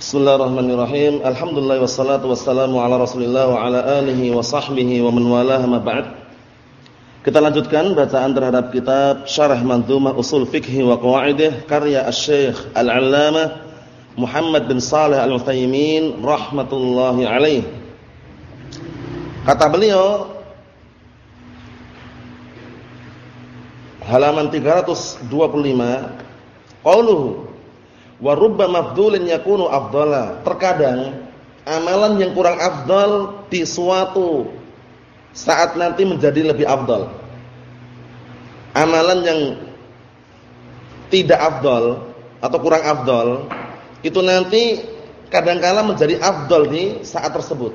Bismillahirrahmanirrahim. Alhamdulillah wassalatu wassalamu ala Rasulillah wa ala alihi wa sahbihi wa man walaha ma ba'd. Kita lanjutkan bacaan terhadap kitab Syarah Manzumah Usul Fiqh wa Qawaidih karya Asy-Syaikh Al-'Allamah Muhammad bin Shalih Al-Utsaimin rahmatullahi alaih. Kata beliau halaman 325 qauluhu Wa rubba mafdulin yakunu afdala. Terkadang amalan yang kurang afdal di suatu saat nanti menjadi lebih afdal. Amalan yang tidak afdal atau kurang afdal itu nanti kadangkala menjadi afdal di saat tersebut.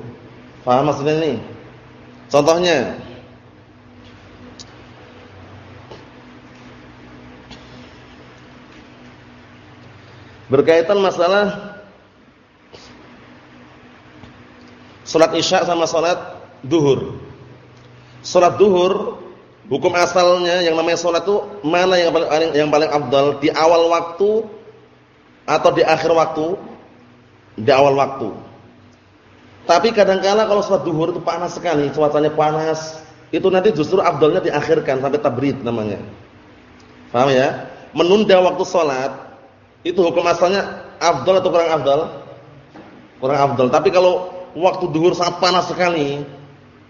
Paham maksudnya ini? Contohnya berkaitan masalah salat Isya sama salat duhur. Salat duhur hukum asalnya yang namanya salat itu mana yang paling yang paling afdal di awal waktu atau di akhir waktu? Di awal waktu. Tapi kadangkala kalau salat duhur itu panas sekali, cuacanya panas, itu nanti justru afdalnya diakhirkan sampai tabrid namanya. Paham ya? Menunda waktu salat itu hukum asalnya afdal atau kurang afdal? Kurang afdal. Tapi kalau waktu duhur sangat panas sekali,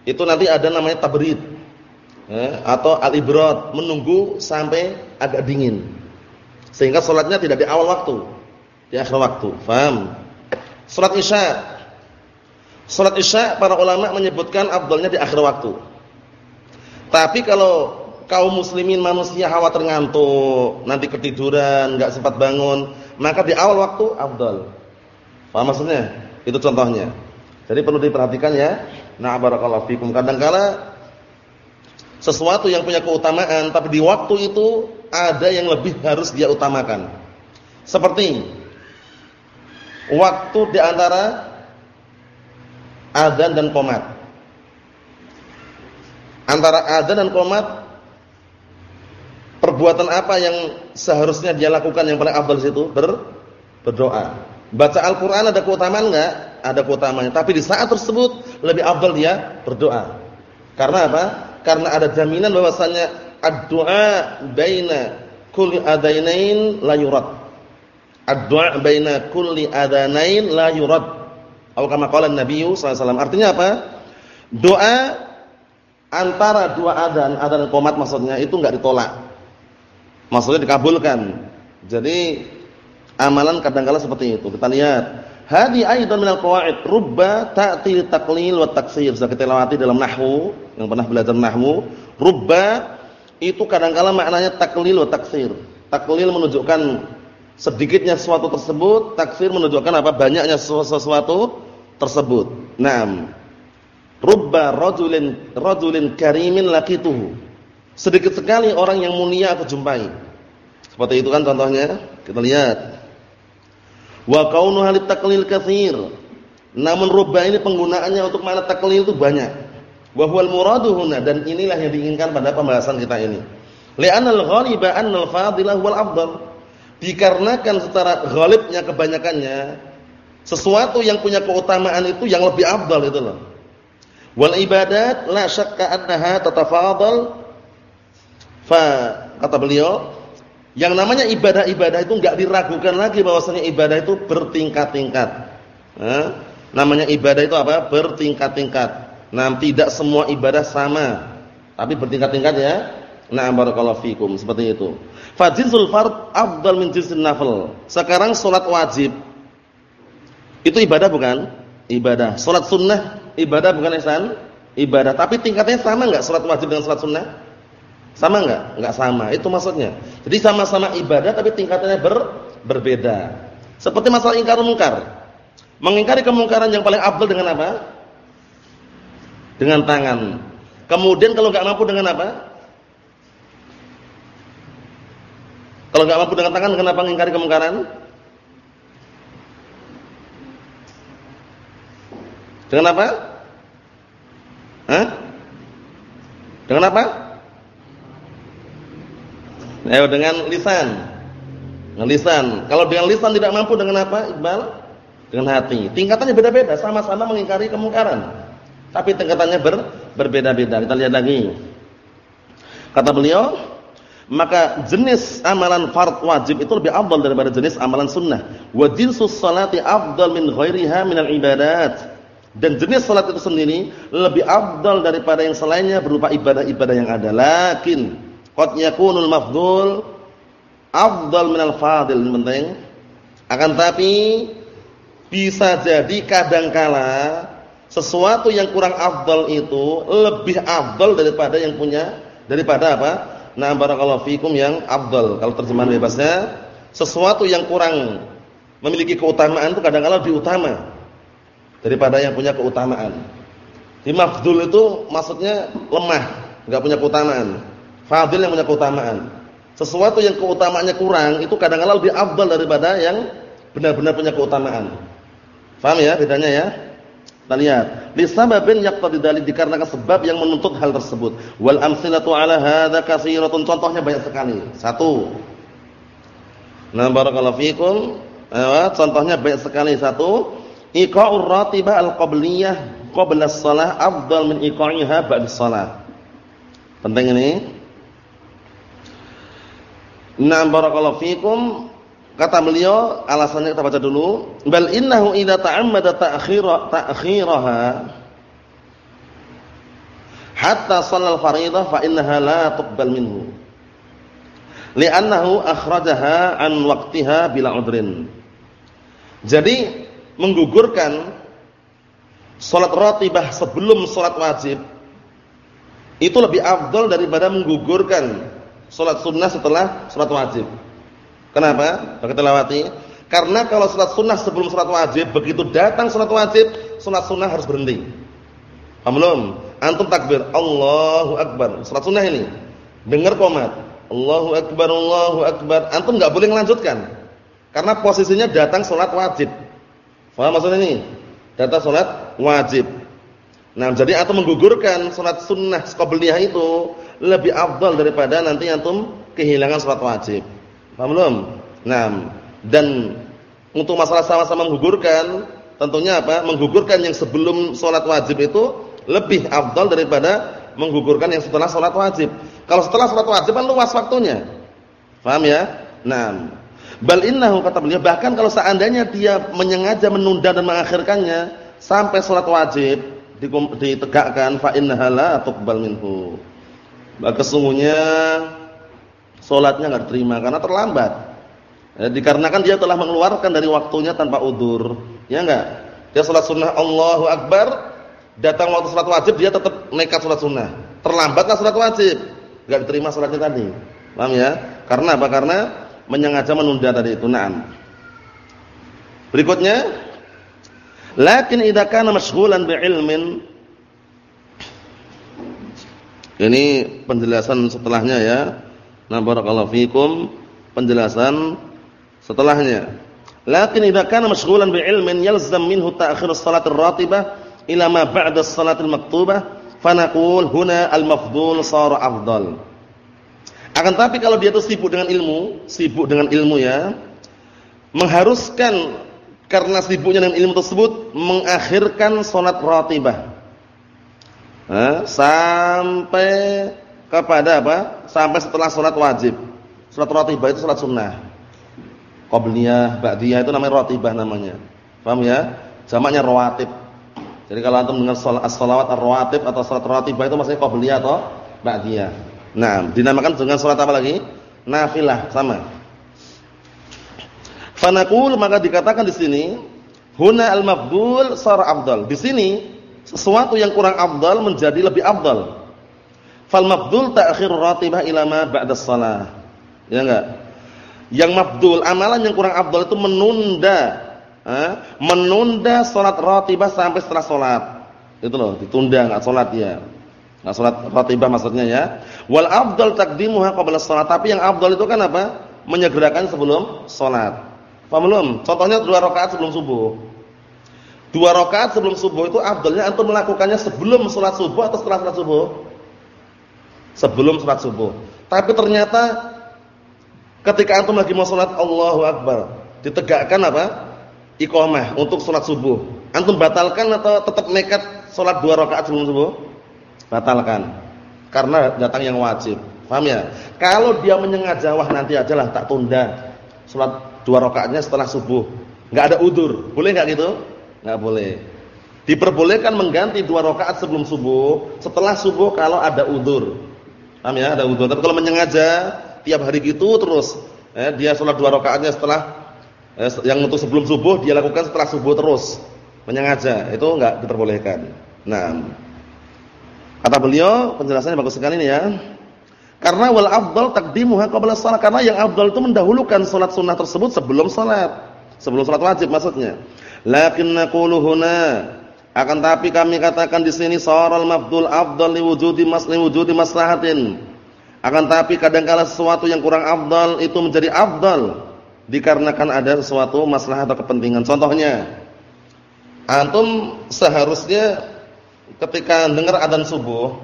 itu nanti ada namanya tabrid. Ya, atau al-ibrad, menunggu sampai agak dingin. Sehingga sholatnya tidak di awal waktu, di akhir waktu. Faham? Sholat Isya. Sholat Isya para ulama menyebutkan afdalnya di akhir waktu. Tapi kalau kaum muslimin manusia khawatir ngantuk, nanti ketiduran, enggak sempat bangun, maka di awal waktu afdal. Paham maksudnya? Itu contohnya. Jadi perlu diperhatikan ya. Nah, barakallahu fikum. Kadang-kala sesuatu yang punya keutamaan tapi di waktu itu ada yang lebih harus dia utamakan. Seperti waktu di antara adzan dan qomat. Antara adzan dan qomat perbuatan apa yang seharusnya dia lakukan yang paling afdal situ? Ber, berdoa. Baca Al-Qur'an ada keutamaan enggak? Ada keutamaannya, tapi di saat tersebut lebih afdal dia berdoa. Karena apa? Karena ada jaminan bahwasanya ad-du'a baina kulli adainain la yurad. Ad-du'a baina kulli adanain la yurad. Atau kama qala Nabi sallallahu Artinya apa? Doa antara dua adzan, adzan qomat maksudnya itu enggak ditolak maksudnya dikabulkan. Jadi amalan kadang-kala seperti itu. Kita lihat, hadi aidan minal qawaid rubba ta'til taqlil wa taksir. Sudah kita lewati dalam nahwu, yang pernah belajar nahwu, rubba itu kadang-kala maknanya taklil wa taksir. Taklil menunjukkan sedikitnya sesuatu tersebut, taksir menunjukkan apa? Banyaknya sesuatu tersebut. Naam. Rubba rajulin rajulin karimin laqituhu Sedikit sekali orang yang mulia aku jumpai. Seperti itu kan contohnya. Kita lihat. Wa kaunu halit taklil katsir. Namun rubba ini penggunaannya untuk makna taklil itu banyak. Wa huwal muradu huna dan inilah yang diinginkan pada pembahasan kita ini. Li'anal ghaliba annal fadilah wal afdal. Dikarenakan secara ghalibnya kebanyakannya sesuatu yang punya keutamaan itu yang lebih afdal itu loh. Wal ibadat la syakka annaha tatafadal Fa kata beliau, yang namanya ibadah-ibadah itu enggak diragukan lagi bahwasanya ibadah itu bertingkat-tingkat. Nah, namanya ibadah itu apa? Bertingkat-tingkat. Nah, tidak semua ibadah sama, tapi bertingkat-tingkat ya. Nah, barakallahu fikum, seperti itu. Fajizul fard afdal min jinsin nafil. Sekarang salat wajib itu ibadah bukan? Ibadah. Salat sunnah ibadah bukan ihsan? Ibadah. Tapi tingkatnya sama enggak salat wajib dengan salat sunnah? Sama enggak? Enggak sama. Itu maksudnya. Jadi sama-sama ibadah tapi tingkatannya ber, berbeda. Seperti masalah ingkar mungkar. Mengingkari kemungkaran yang paling afdal dengan apa? Dengan tangan. Kemudian kalau enggak mampu dengan apa? Kalau enggak mampu dengan tangan kenapa mengingkari kemungkaran? Dengan apa? Hah? Dengan apa? Ayo dengan lisan. Dengan lisan. Kalau dengan lisan tidak mampu dengan apa, Iqbal? dengan hati. Tingkatannya beda-beda, sama-sama mengingkari kemungkaran. Tapi tingkatannya ber, berbeda-beda. Kita lihat lagi. Kata beliau, maka jenis amalan fard wajib itu lebih afdal daripada jenis amalan sunnah. Wa jinsus salati afdal min ghairiha ibadat. Dan jenis salat itu sendiri lebih afdal daripada yang selainnya berupa ibadah-ibadah yang ada. Lakin qad yakunul mafdhul afdal minal fadil penting. Akan tapi bisa jadi kadangkala sesuatu yang kurang afdal itu lebih afdal daripada yang punya daripada apa? Nah, barakallahu fikum yang afdal. Kalau terjemahan bebasnya, sesuatu yang kurang memiliki keutamaan itu kadang-kala lebih utama daripada yang punya keutamaan. Di mafdul itu maksudnya lemah, enggak punya keutamaan. Fadil yang punya keutamaan. Sesuatu yang keutamaannya kurang itu kadang-kala lebih afdal daripada yang benar-benar punya keutamaan. Faham ya bedanya ya? Kita lihat, lisababin dalil dikarenakan sebab yang menuntut hal tersebut. Wal amsilatu ala hadza katsiratun. Contohnya banyak sekali. Satu. Nah, barakallahu fikum. Eh, contohnya banyak sekali. Satu, iqa'ur ratibah al-qabliyah qabla shalah afdal min iqa'iha ba'da shalah. Penting ini. Nah, barakallahu fikum. Kata beliau, alasannya kita baca dulu. Bal innahu idza ta'ammada ta'khira ta'khiraha hatta shallal fariidhah fa innaha la tuqbal minhu. Li'annahu akhrajaha an waqtiha bila udrin. Jadi menggugurkan salat ratibah sebelum salat wajib itu lebih afdal daripada menggugurkan salat sunnah setelah salat wajib. Kenapa? Kita lewati. Karena kalau sholat sunnah sebelum sholat wajib, begitu datang sholat wajib, sholat sunnah harus berhenti. Paham? Antum takbir, Allahu Akbar. Sholat sunnah ini. Dengar komat. Allahu Akbar, Allahu Akbar. Antum nggak boleh melanjutkan. Karena posisinya datang sholat wajib. Paham maksudnya ini? Datang sholat wajib. Nah, jadi antum menggugurkan sholat sunnah qabliyah itu lebih afdal daripada nanti antum kehilangan sholat wajib. Paham belum? Nah, dan untuk masalah sama-sama menggugurkan, tentunya apa? Menggugurkan yang sebelum sholat wajib itu lebih afdal daripada menggugurkan yang setelah sholat wajib. Kalau setelah sholat wajib kan luas waktunya. Paham ya? Nah, bal innahu kata beliau bahkan kalau seandainya dia menyengaja menunda dan mengakhirkannya sampai sholat wajib ditegakkan fa innaha la tuqbal minhu. Maka sesungguhnya Sholatnya nggak diterima karena terlambat. Ya, dikarenakan dia telah mengeluarkan dari waktunya tanpa udur. Ya enggak? Dia sholat sunnah Allahu Akbar, datang waktu sholat wajib dia tetap nekat sholat sunnah. Terlambatlah sholat wajib, nggak diterima sholatnya tadi. Paham ya? Karena apa? Karena menyengaja menunda tadi itu. Naam. Berikutnya, lakin idza kana mashghulan bi'ilmin ini penjelasan setelahnya ya. Nah, barakallahu fikum penjelasan setelahnya. Lakin idza kana mashghulan bi ilmin yalzam minhu ta'khir as-salat ar-ratibah ila ma ba'da as-salat al-maktubah, fanaqul huna al-mafdhul sara afdal. Akan tapi kalau dia itu sibuk dengan ilmu, sibuk dengan ilmu ya, mengharuskan karena sibuknya dengan ilmu tersebut mengakhirkan salat ratibah. Sampai kepada apa? Sampai setelah sholat wajib. Sholat ratibah itu sholat sunnah. Qobliyah, ba'diyah itu namanya ratibah namanya. Paham ya? Jamaknya rawatib. Jadi kalau antum dengar as-shalawat ar-rawatib atau sholat ratibah itu maksudnya qobliyah atau ba'diyah. Nah, dinamakan dengan sholat apa lagi? Nafilah, sama. Fanaqul maka dikatakan di sini huna al-mafdhul sar afdal. Di sini sesuatu yang kurang afdal menjadi lebih afdal. Fal mafdul ta'khir ratibah ila ma ba'da shalah. Ya enggak? Yang mafdul, amalan yang kurang afdal itu menunda eh, menunda salat ratibah sampai setelah salat. Itu loh, ditunda enggak salat ya. Enggak salat ratibah maksudnya ya. Wal afdal taqdimuha qabla shalat, tapi yang afdal itu kan apa? Menyegerakan sebelum salat. Paham belum? Contohnya dua rakaat sebelum subuh. Dua rakaat sebelum subuh itu afdalnya antum melakukannya sebelum salat subuh atau setelah salat subuh? sebelum sholat subuh. Tapi ternyata ketika antum lagi mau sholat Allahu Akbar, ditegakkan apa? iqamah untuk sholat subuh. Antum batalkan atau tetap nekat sholat dua rakaat sebelum subuh? Batalkan. Karena datang yang wajib. Paham ya? Kalau dia menyengaja wah nanti aja lah tak tunda. Sholat dua rakaatnya setelah subuh. Enggak ada udur. Boleh enggak gitu? Enggak boleh. Diperbolehkan mengganti dua rakaat sebelum subuh, setelah subuh kalau ada udur. Paham ya? Ada udur. Tapi kalau menyengaja tiap hari gitu terus, eh, dia sholat dua rakaatnya setelah eh, yang untuk sebelum subuh dia lakukan setelah subuh terus. Menyengaja, itu enggak diperbolehkan. Nah, kata beliau penjelasannya bagus sekali ini ya. Karena wal afdal taqdimuha qabla shalah karena yang afdal itu mendahulukan salat sunnah tersebut sebelum salat. Sebelum salat wajib maksudnya. Lakin naqulu huna akan tapi kami katakan di sini saral mafdul afdal li wujudi masli wujudi maslahatin. Akan tapi kadangkala sesuatu yang kurang afdal itu menjadi afdal dikarenakan ada sesuatu masalah atau kepentingan. Contohnya, antum seharusnya ketika dengar adzan subuh,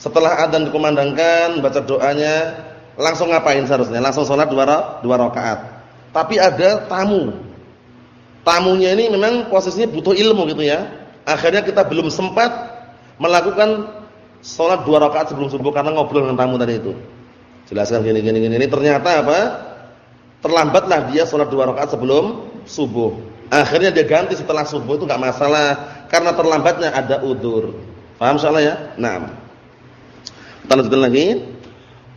setelah adzan dikumandangkan, baca doanya, langsung ngapain seharusnya? Langsung sholat dua, dua rakaat. Tapi ada tamu tamunya ini memang posisinya butuh ilmu gitu ya. Akhirnya kita belum sempat melakukan sholat dua rakaat sebelum subuh karena ngobrol dengan tamu tadi itu. Jelaskan gini gini gini. Ini ternyata apa? Terlambatlah dia sholat dua rakaat sebelum subuh. Akhirnya dia ganti setelah subuh itu enggak masalah karena terlambatnya ada udur. Paham salah ya? Nah. Kita lanjutkan lagi.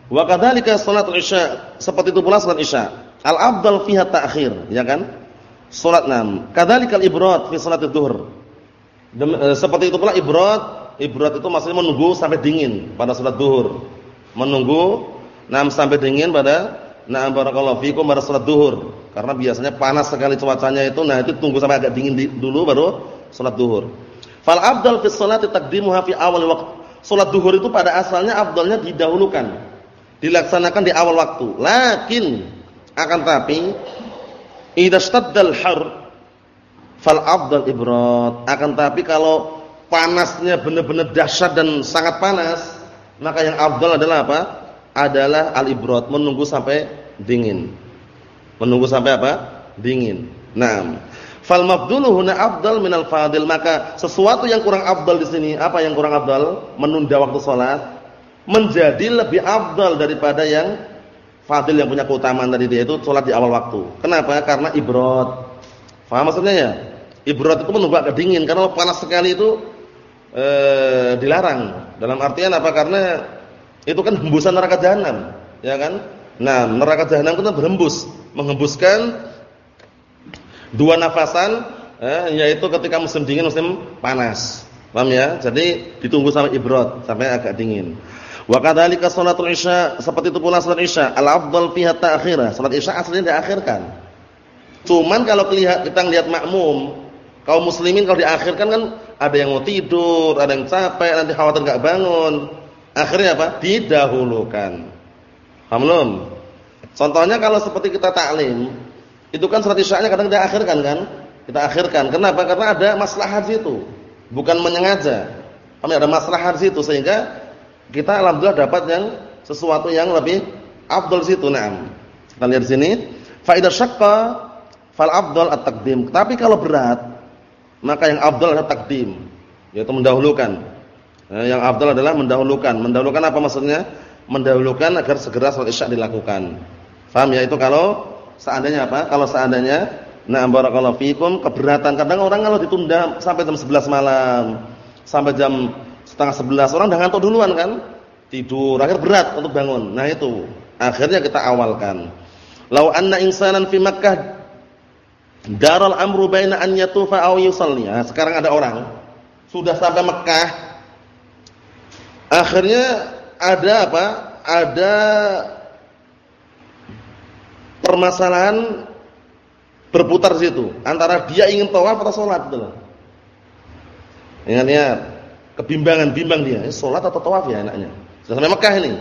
Wa kadzalika sholatul isya, seperti itu pula salat isya. Al-afdal fiha ta'khir, ya kan? Salat enam. Kadzalikal ibrad fi salat zuhur. Eh, seperti itu pula ibrad, ibrad itu maksudnya menunggu sampai dingin pada salat zuhur. Menunggu enam sampai dingin pada na'am barakallahu fikum pada salat zuhur. Karena biasanya panas sekali cuacanya itu, nah itu tunggu sampai agak dingin dulu baru salat zuhur. Fal afdal fi sholati taqdimuha fi awal waqt. Salat zuhur itu pada asalnya afdalnya didahulukan. Dilaksanakan di awal waktu. Lakin akan tapi Idza staddal har fal afdal ibrad. Akan tapi kalau panasnya benar-benar dahsyat dan sangat panas, maka yang afdal adalah apa? Adalah al-ibrad, menunggu sampai dingin. Menunggu sampai apa? Dingin. Naam. Fal mafdulu huna afdal minal fadil. Maka sesuatu yang kurang afdal di sini, apa yang kurang afdal? Menunda waktu salat menjadi lebih afdal daripada yang fadil yang punya keutamaan tadi dia itu sholat di awal waktu. Kenapa? Karena ibrod. Faham maksudnya ya? Ibrod itu menunggu agak dingin karena panas sekali itu e, dilarang. Dalam artian apa? Karena itu kan hembusan neraka jahanam, ya kan? Nah, neraka jahanam itu kan berhembus, menghembuskan dua nafasan eh, yaitu ketika musim dingin musim panas. Paham ya? Jadi ditunggu sampai ibrod, sampai agak dingin. Wa kadzalika salatul isya, seperti itu pula salat isya, al-afdal fiha ta'khirah. Salat isya aslinya diakhirkan. Cuman kalau kita lihat makmum, kaum muslimin kalau diakhirkan kan ada yang mau tidur, ada yang capek, nanti khawatir enggak bangun. Akhirnya apa? Didahulukan. Paham belum? Contohnya kalau seperti kita taklim, itu kan salat isya-nya kadang diakhirkan kan? Kita akhirkan. Kenapa? Karena ada maslahat situ. Bukan menyengaja. Kami ya? ada maslahat situ sehingga kita alhamdulillah dapat yang sesuatu yang lebih afdal situ na'am. Kita lihat sini, fa idza syaqqa fal afdal at-taqdim. Tapi kalau berat, maka yang afdal adalah takdim, yaitu mendahulukan. Nah, yang afdal adalah mendahulukan. Mendahulukan apa maksudnya? Mendahulukan agar segera salat Isya dilakukan. Faham ya? Itu kalau seandainya apa? Kalau seandainya na'am barakallahu fikum keberatan. Kadang orang kalau ditunda sampai jam 11 malam, sampai jam setengah sebelas. Orang udah ngantuk duluan kan? Tidur akhir berat untuk bangun. Nah itu. Akhirnya kita awalkan. Lau anna insanan fi makkah daral amru baina an yatufa aw yusalli. Nah, sekarang ada orang sudah sampai Mekah akhirnya ada apa? Ada permasalahan berputar situ. Antara dia ingin tawaf atau salat gitu Ingat-ingat kebimbangan, bimbang dia, eh, sholat atau tawaf ya anaknya. Sudah sampai Mekah ini.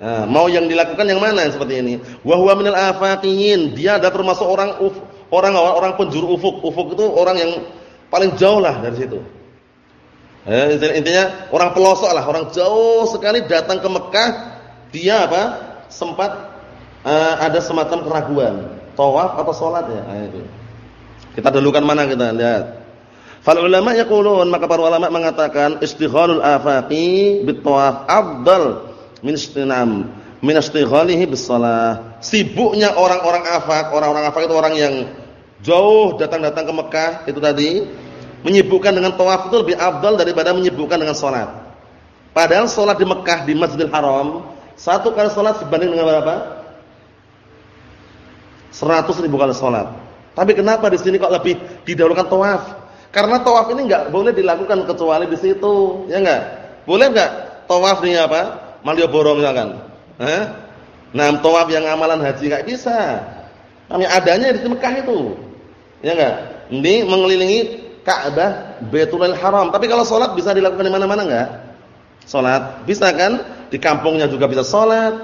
Nah, mau yang dilakukan yang mana seperti ini? Wa huwa minal afaqiyin. Dia ada termasuk orang uf, orang orang penjuru ufuk. Ufuk itu orang yang paling jauh lah dari situ. Eh, intinya orang pelosok lah, orang jauh sekali datang ke Mekah, dia apa? sempat uh, ada semacam keraguan, tawaf atau sholat ya. Nah, itu. Kita dulukan mana kita lihat. Fal ulama yaqulun maka para ulama mengatakan istighalul afaqi bit tawaf afdal min istinam min istighalihi bis shalah. Sibuknya orang-orang afaq, orang-orang afaq itu orang yang jauh datang-datang ke Mekah itu tadi menyibukkan dengan tawaf itu lebih afdal daripada menyibukkan dengan salat. Padahal salat di Mekah di Masjidil Haram satu kali salat dibanding dengan berapa? 100 ribu kali salat. Tapi kenapa di sini kok lebih didahulukan tawaf? Karena tawaf ini enggak boleh dilakukan kecuali di situ, ya enggak? Boleh enggak tawaf di apa? Malioboro misalkan. Eh? Nah, tawaf yang amalan haji enggak bisa. Kami adanya di Mekah itu. Ya enggak? Ini mengelilingi Ka'bah Baitulul Haram. Tapi kalau salat bisa dilakukan di mana-mana enggak? Salat bisa kan? Di kampungnya juga bisa salat,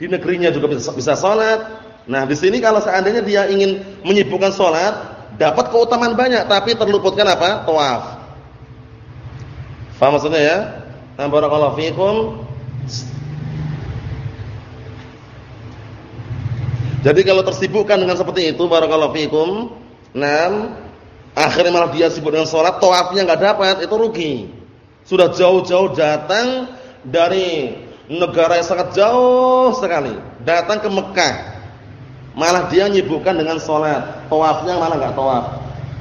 di negerinya juga bisa salat. Nah, di sini kalau seandainya dia ingin menyibukkan salat, dapat keutamaan banyak tapi terluputkan apa? Tawaf. Faham maksudnya ya? Nah, fiikum. Jadi kalau tersibukkan dengan seperti itu barakallahu fiikum, enam akhirnya malah dia sibuk dengan salat, tawafnya enggak dapat, itu rugi. Sudah jauh-jauh datang dari negara yang sangat jauh sekali, datang ke Mekah malah dia menyibukkan dengan sholat, tawafnya malah nggak tawaf.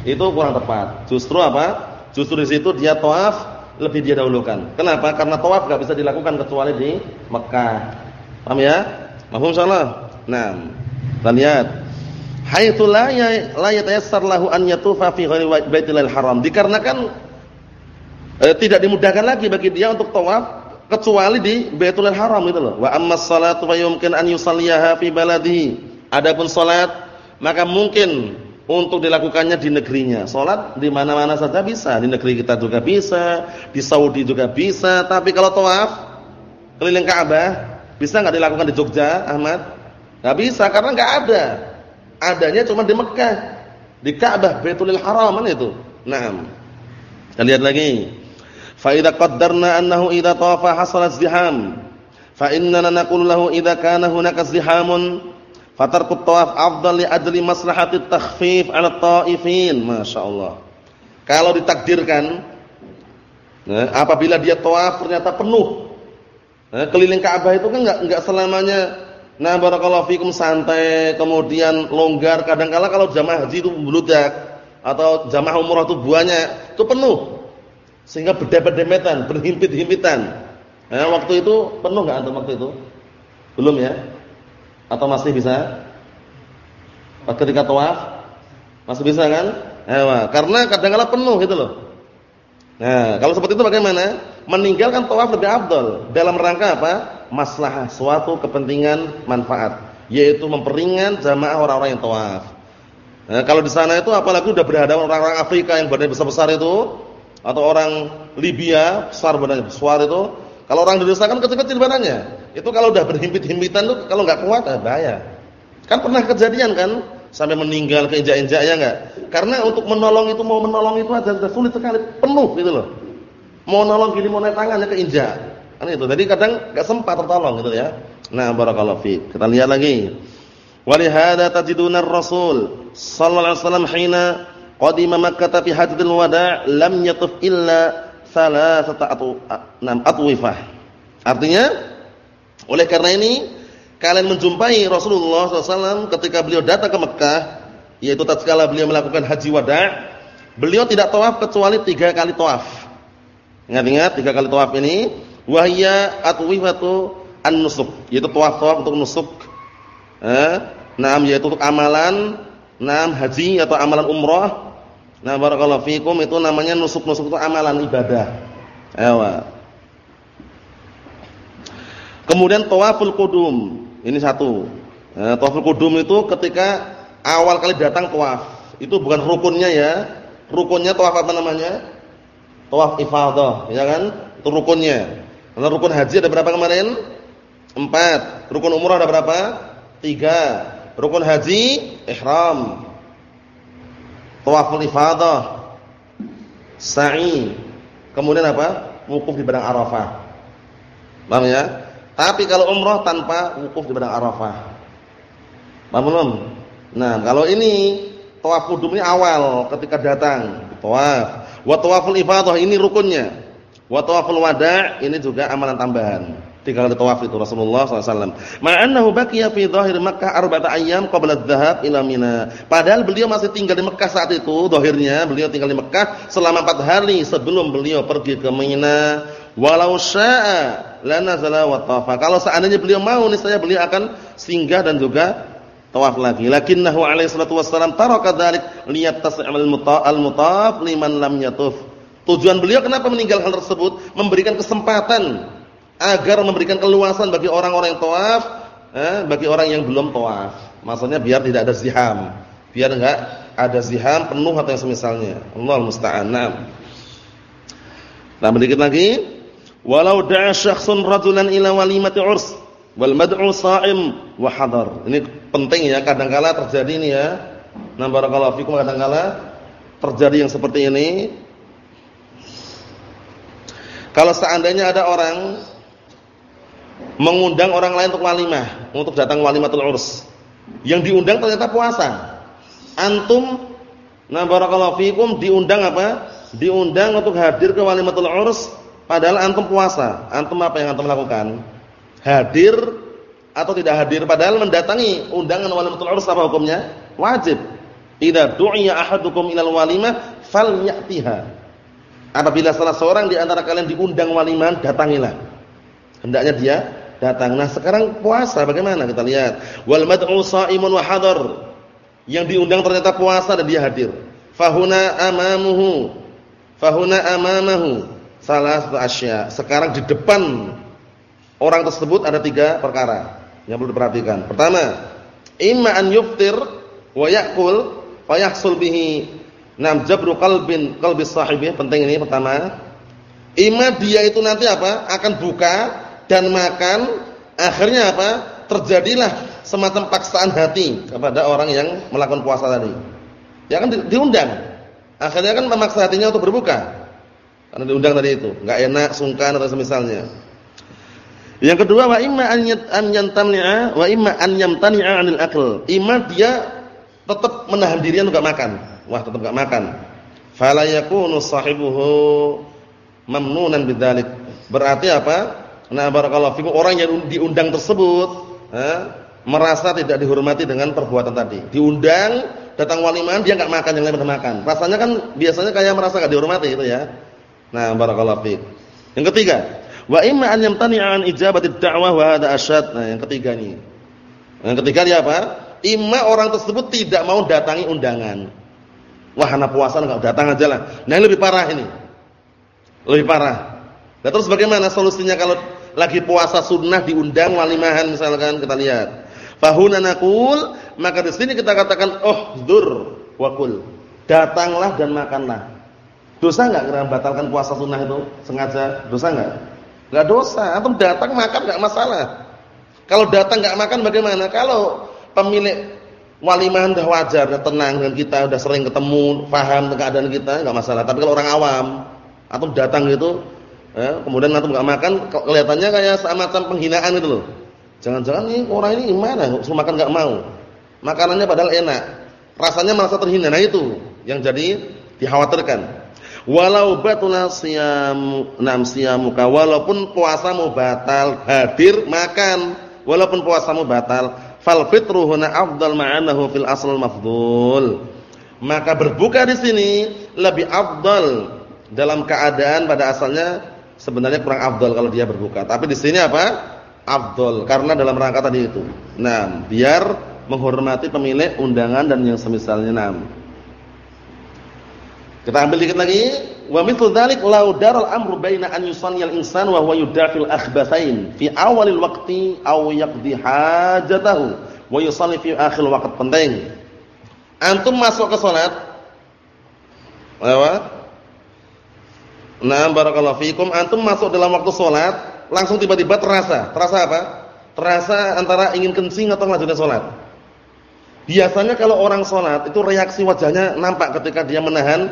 Itu kurang tepat. Justru apa? Justru di situ dia tawaf lebih dia dahulukan. Kenapa? Karena tawaf nggak bisa dilakukan kecuali di Mekah. Paham ya? Mahfum insyaallah. Nah, kita lihat. Haitsu la ya, la yatayassar lahu an yatufa fi ghairi Baitul Haram. Dikarenakan eh, tidak dimudahkan lagi bagi dia untuk tawaf kecuali di Baitul Haram itu loh. Wa ammas salatu fa yumkin an yusalliyaha fi baladihi Adapun salat maka mungkin untuk dilakukannya di negerinya. Salat di mana-mana saja bisa, di negeri kita juga bisa, di Saudi juga bisa, tapi kalau tawaf keliling Ka'bah bisa enggak dilakukan di Jogja, Ahmad? Enggak bisa karena enggak ada. Adanya cuma di Mekah, di Ka'bah Baitul Haram itu. Naam. Kita lihat lagi. Fa idza qaddarna annahu idza tawafa hasalat ziham, fa innana naqulu lahu idza kana hunaka zihamun Fatarkut tawaf afdal li ajli maslahatit takhfif 'ala ta'ifin. Masyaallah. Kalau ditakdirkan nah, apabila dia tawaf ternyata penuh. Nah, keliling Ka'bah itu kan enggak enggak selamanya nah barakallahu fikum santai, kemudian longgar. Kadang-kala kalau jamaah haji itu membludak atau jamaah umrah itu banyak, itu penuh. Sehingga berdempet-dempetan, berhimpit-himpitan. Nah, waktu itu penuh enggak antum waktu itu? Belum ya? Atau masih bisa? Ketika tawaf masih bisa kan? Ewa, karena kadang-kala penuh gitu loh. Nah, kalau seperti itu bagaimana? Meninggalkan tawaf lebih afdal dalam rangka apa? Maslahah, suatu kepentingan manfaat, yaitu memperingan jamaah orang-orang yang tawaf. Nah, kalau di sana itu apalagi udah berhadapan orang-orang Afrika yang badannya besar-besar itu atau orang Libya besar badannya besar itu, kalau orang Indonesia kan kecil-kecil badannya. Itu kalau udah berhimpit-himpitan tuh kalau nggak kuat ah, bahaya. Kan pernah kejadian kan sampai meninggal keinjak-injak ya enggak? Karena untuk menolong itu mau menolong itu aja sudah sulit sekali, penuh gitu loh. Mau nolong gini mau naik tangannya keinjak. Kan itu. Jadi kadang enggak sempat tertolong gitu ya. Nah, barakallahu fiik. Kita lihat lagi. Walihada tajiduna ar-rasul sallallahu alaihi wasallam hina qadima Makkah fi hajjatul wada' lam yatuf illa thalathata atwifah. Artinya oleh karena ini kalian menjumpai Rasulullah SAW ketika beliau datang ke Mekah, yaitu tatkala beliau melakukan haji wada, beliau tidak tawaf kecuali tiga kali tawaf. Ingat-ingat tiga kali tawaf ini, wahya atwifatu an-nusuk, yaitu tawaf-tawaf untuk nusuk. Eh, naam yaitu untuk amalan, naam haji atau amalan umrah. Nah, barakallahu fikum itu namanya nusuk-nusuk itu amalan ibadah. Ewa. Kemudian tawaful qudum. Ini satu. Nah, tawaful qudum itu ketika awal kali datang tawaf. Itu bukan rukunnya ya. Rukunnya tawaf apa namanya? Tawaf ifadah, ya kan? Itu rukunnya. Karena rukun haji ada berapa kemarin? Empat. Rukun umrah ada berapa? Tiga. Rukun haji ihram. Tawaful ifadah. Sa'i. Kemudian apa? Wukuf di padang Arafah. Paham ya? Tapi kalau umroh tanpa wukuf di padang Arafah. Paham belum? Nah, kalau ini tawaf kudum ini awal ketika datang, tawaf. Wa tawaful ifadah ini rukunnya. Wa tawaful wada' ini juga amalan tambahan. Tiga kali tawaf itu Rasulullah SAW. Ma'annahu baqiya fi dhahir Makkah arba'ata ayyam qabla adh-dhahab ila Mina. Padahal beliau masih tinggal di Mekah saat itu, zahirnya beliau tinggal di Mekah selama 4 hari sebelum beliau pergi ke Mina. Walau syaa la nazala wa tawafa. Kalau seandainya beliau mau niscaya beliau akan singgah dan juga tawaf lagi. Lakinnahu alaihi salatu wassalam taraka dzalik liyattasi'al mutaf liman lam yatuf. Tujuan beliau kenapa meninggal hal tersebut? Memberikan kesempatan agar memberikan keluasan bagi orang-orang yang tawaf, eh, bagi orang yang belum tawaf. Maksudnya biar tidak ada ziham, biar enggak ada ziham penuh atau yang semisalnya. Allah musta'an. Nah, sedikit lagi, walau da'a syakhsun rajulan ila walimati urs wal mad'u sha'im wa hadar. Ini penting ya, kadang-kala terjadi ini ya. Nah, barakallahu fikum kadang-kala terjadi yang seperti ini. Kalau seandainya ada orang mengundang orang lain untuk walimah, untuk datang walimatul urs. Yang diundang ternyata puasa. Antum nah barakallahu fikum diundang apa? Diundang untuk hadir ke walimatul urs padahal antum puasa. Antum apa yang antum lakukan? Hadir atau tidak hadir padahal mendatangi undangan walimatul urs apa hukumnya? Wajib. Idza du'iya ahadukum ilal walimah falyatiha. Apabila salah seorang di antara kalian diundang walimah, datangilah Hendaknya dia datang. Nah, sekarang puasa bagaimana kita lihat. Wal mad'u sha'imun wa hadar. Yang diundang ternyata puasa dan dia hadir. Fahuna amamuhu. Fahuna amamahu. Salah satu asya. Sekarang di depan orang tersebut ada tiga perkara yang perlu diperhatikan. Pertama, imma an yuftir wa ya'kul fa yahsul bihi nam jabru qalbin qalbi sahibi. Penting ini pertama. Imma dia itu nanti apa? Akan buka dan makan, akhirnya apa? Terjadilah semacam paksaan hati kepada orang yang melakukan puasa tadi. Ya kan diundang. Akhirnya kan memaksa hatinya untuk berbuka. Karena diundang tadi itu, enggak enak, sungkan atau semisalnya. Yang kedua wa imma an yantami'a wa imma an yamtani'a 'anil akl. Imma dia tetap menahan diri untuk enggak makan. Wah, tetap enggak makan. Fala yakunu sahibuhu mamnunan bidzalik. Berarti apa? Nah, barakallahu fikum orang yang diundang tersebut eh, merasa tidak dihormati dengan perbuatan tadi. Diundang, datang waliman dia enggak makan, yang lain pada makan. Rasanya kan biasanya kayak merasa enggak dihormati itu ya. Nah, barakallahu fik. Yang ketiga, wa imma an yamtani'a an ijabati da'wah wa hadha asyad. Nah, yang ketiga nih. Yang ketiga dia apa? Imma orang tersebut tidak mau datangi undangan. Wah, anak puasa enggak datang aja lah. Nah, yang lebih parah ini. Lebih parah. Nah, terus bagaimana solusinya kalau lagi puasa sunnah diundang walimahan misalkan kita lihat. Fahuna naqul, maka di sini kita katakan oh dur wakul. Datanglah dan makanlah. Dosa enggak kira batalkan puasa sunnah itu sengaja? Dosa enggak? Enggak dosa. Antum datang makan enggak masalah. Kalau datang enggak makan bagaimana? Kalau pemilik walimahan sudah wajar, sudah tenang dengan kita, sudah sering ketemu, paham keadaan kita, enggak masalah. Tapi kalau orang awam, atau datang gitu Ya, kemudian nanti enggak makan, kelihatannya kayak semacam penghinaan itu loh. Jangan-jangan nih orang ini gimana, suruh makan enggak mau. Makanannya padahal enak. Rasanya merasa terhina. Nah itu yang jadi dikhawatirkan. Walau batula siyam nam siyamuka walaupun puasamu batal, hadir makan walaupun puasamu batal, fal fitru huna afdal ma'anahu fil asl mafdul. Maka berbuka di sini lebih afdal dalam keadaan pada asalnya sebenarnya kurang afdol kalau dia berbuka. Tapi di sini apa? Afdol karena dalam rangka tadi itu. Nah, biar menghormati pemilik undangan dan yang semisalnya nam. Kita ambil dikit lagi. Wa mithlu dzalik law daral amru baina an yusalli al-insan wa huwa yudafil akhbathain fi awalil waqti aw yaqdi hajatahu wa yusalli fi akhir waqt penting. Antum masuk ke salat. Apa? Nah, barakallahu fikum, antum masuk dalam waktu sholat, langsung tiba-tiba terasa. Terasa apa? Terasa antara ingin kencing atau lanjutnya sholat. Biasanya kalau orang sholat, itu reaksi wajahnya nampak ketika dia menahan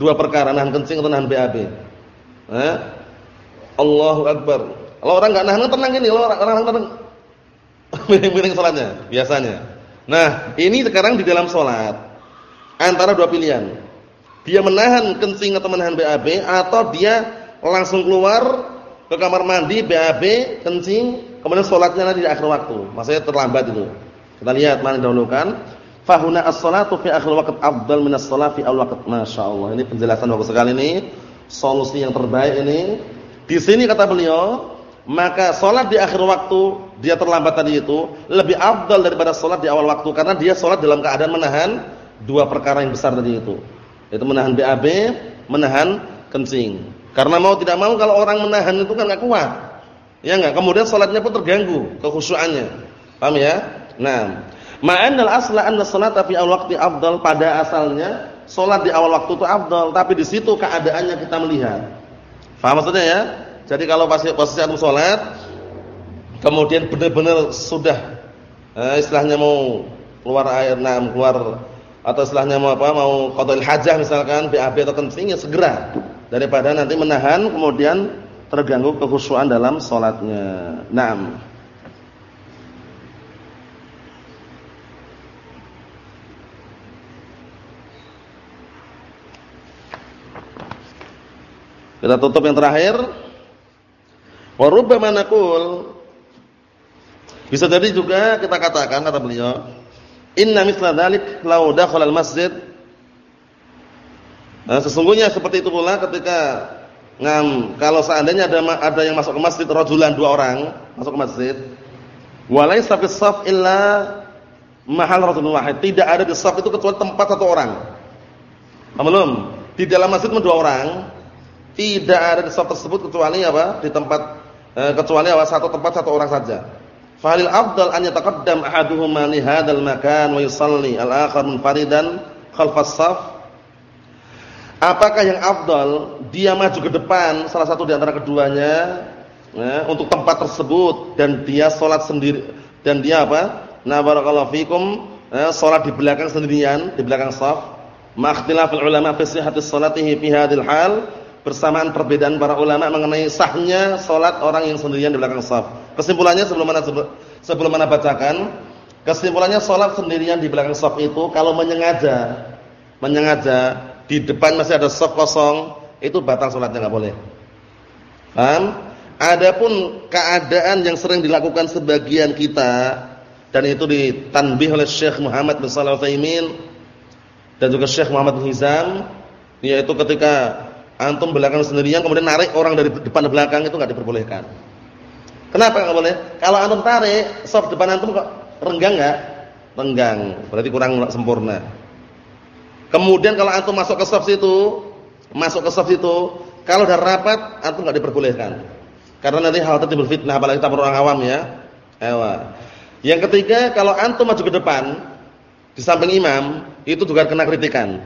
dua perkara, nahan kencing atau nahan BAB. Eh? Allahu Akbar. Kalau orang nggak nahan, tenang gini. Kalau orang, orang tenang, miring-miring sholatnya, biasanya. Nah, ini sekarang di dalam sholat. antara dua pilihan. Dia menahan kencing atau menahan BAB atau dia langsung keluar ke kamar mandi BAB kencing kemudian sholatnya nanti di akhir waktu. Maksudnya terlambat itu. Kita lihat mana dahulukan. Fahuna as-salatu fi akhir waqt afdal min as-salati fi awal waqt. Masyaallah. Ini penjelasan bagus sekali ini. Solusi yang terbaik ini. Di sini kata beliau, maka sholat di akhir waktu dia terlambat tadi itu lebih afdal daripada sholat di awal waktu karena dia sholat dalam keadaan menahan dua perkara yang besar tadi itu. Itu menahan BAB, menahan kencing. Karena mau tidak mau kalau orang menahan itu kan enggak kuat. Ya enggak? Kemudian salatnya pun terganggu kekhusyuannya. Paham ya? Nah, ma'anal asla anna salata fi awal waqti afdal pada asalnya salat di awal waktu itu afdal, tapi di situ keadaannya kita melihat. Paham maksudnya ya? Jadi kalau posisi posisi antum salat kemudian benar-benar sudah eh, istilahnya mau keluar air, nah keluar atau istilahnya mau apa mau qadail hajah misalkan BAB atau kencing ya segera daripada nanti menahan kemudian terganggu kekhusyuan dalam salatnya. Naam. Kita tutup yang terakhir. Wa rubbama naqul bisa jadi juga kita katakan kata beliau Inna mithla dzalik law dakhala al-masjid Nah, sesungguhnya seperti itu pula ketika ngam kalau seandainya ada ada yang masuk ke masjid rajulan dua orang masuk ke masjid walaysa fis shaf illa mahal rajulun wahid. Tidak ada di shaf itu kecuali tempat satu orang. Belum? Di dalam masjid dua orang. Tidak ada di shaf tersebut kecuali apa? Di tempat eh, kecuali apa? Satu tempat satu orang saja Falil afdal an yataqaddam ahaduhuma li hadzal makan wa yusalli al-akhar munfaridan khalfas saf. Apakah yang afdal dia maju ke depan salah satu di antara keduanya ya, untuk tempat tersebut dan dia salat sendiri dan dia apa? Na barakallahu fikum ya, salat di belakang sendirian di belakang saf. Makhtilaful ulama fi sihhatis salatihi fi hadhil hal bersamaan perbedaan para ulama mengenai sahnya salat orang yang sendirian di belakang saf. Kesimpulannya sebelum mana sebelum mana bacakan, kesimpulannya salat sendirian di belakang saf itu kalau menyengaja menyengaja di depan masih ada saf kosong, itu batal salatnya enggak boleh. Paham? Adapun keadaan yang sering dilakukan sebagian kita dan itu ditanbih oleh Syekh Muhammad bin Shalih Al dan juga Syekh Muhammad bin Hizam yaitu ketika antum belakang sendirian kemudian narik orang dari depan ke belakang itu enggak diperbolehkan. Kenapa enggak boleh? Kalau antum tarik, soft depan antum kok renggang enggak? Renggang, berarti kurang sempurna. Kemudian kalau antum masuk ke soft situ, masuk ke soft situ, kalau udah rapat antum enggak diperbolehkan. Karena nanti hal timbul fitnah apalagi kita orang awam ya. Ewa. Yang ketiga, kalau antum maju ke depan di samping imam, itu juga kena kritikan.